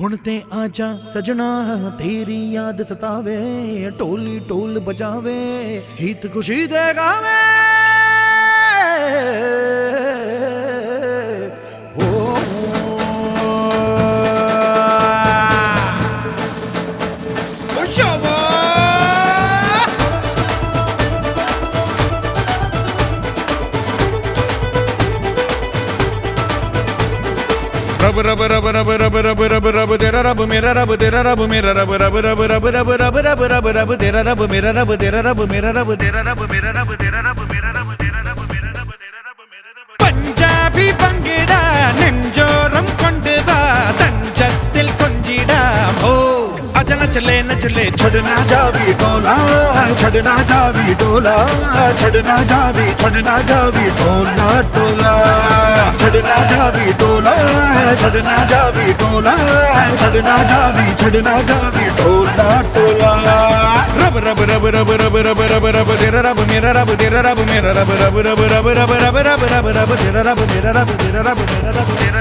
ਹੁਣ ਤੇ ਆਜਾ ਸਜਣਾ, ਤੇਰੀ ਯਾਦ ਸਤਾਵੇ, ਢੋਲੀ ਢੋਲ ਬਜਾਵੇ ਗੀਤ ਖੁਸ਼ੀ ਦੇ ਗਾਵੇ। ਓ ਓ Rabu rabu rabu rabu rabu rabu rabu rabu tera rabu mera rabu tera rabu mera rabu rabu rabu rabu rabu rabu rabu rabu rabu tera rabu mera rabu tera rabu mera rabu tera rabu mera rabu tera rabu mera rabu tera rabu mera rabu tera rabu mera rabu Punjabi Bangeda Nenjoram नचले छड़ना जावी डोला छड़ना जावी डोला छड़ना Xavi छड़ना जावी डोला डोला छड़ना जावी डोला छड़ना जावी डोला छड़ना जावी छड़ना जावी डोला डोला रब रब रब रब रब रब रब रब तेरा रब मेरा रब तेरा रब मेरा रब रब रब रब रब रब रब रब तेरा रब मेरा रब तेरा रब मेरा रब तेरा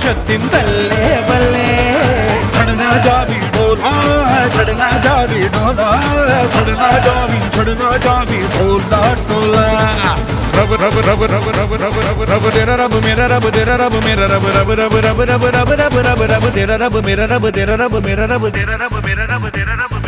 ഘോഷത്തിൻ ബല്ലേ ബല്ലേ ചടനാ ജാവി ബോലാ ചടനാ ജാവി ഡോലാ ചടനാ ജാവി ചടനാ ജാവി ബോലാ ഡോലാ रब रब रब रब रब रब रब रब तेरा रब मेरा रब तेरा रब मेरा रब रब रब रब रब रब रब रब रब तेरा रब मेरा रब तेरा रब मेरा रब तेरा रब मेरा रब तेरा रब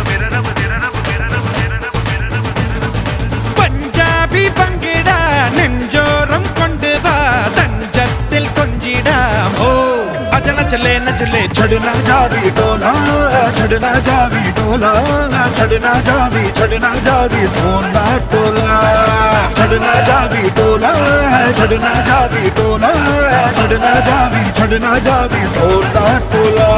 अज न चले छड़ना जावी डोला छड़ना जावी डोला छड़ना जावी छड़ना जावी डोला टोला छड़ना जावी डोला छड़ना जावी डोला छड़ना जावी छड़ना जावी डोला टोला